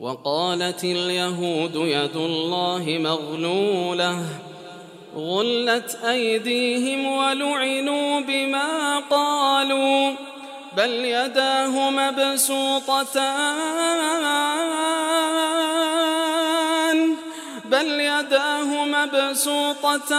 وقالت اليهود يد الله مغلولة. غلت أيديهم ولعنوا بما قالوا بل يداه مبسوطتان. بل يداه مبسوطتان.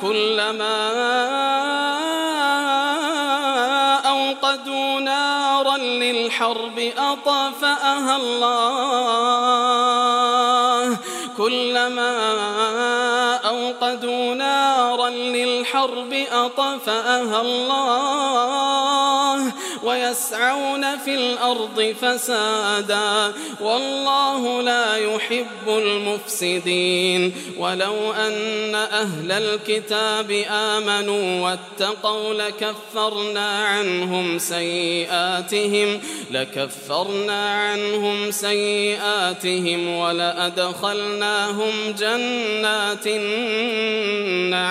كلما أوقدوا نارا للحرب أطفأها الله. كلما أوقدوا نارا للحرب أطفأها الله ويسعون في الأرض فسادا والله لا يحب المفسدين ولو أن أهل الكتاب آمنوا واتقوا لكفرنا عنهم سيئاتهم لكفرنا عنهم سيئاتهم ولأدخلناهم جنات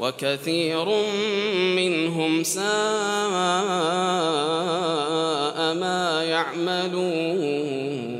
وكثير منهم ساء ما يعملون.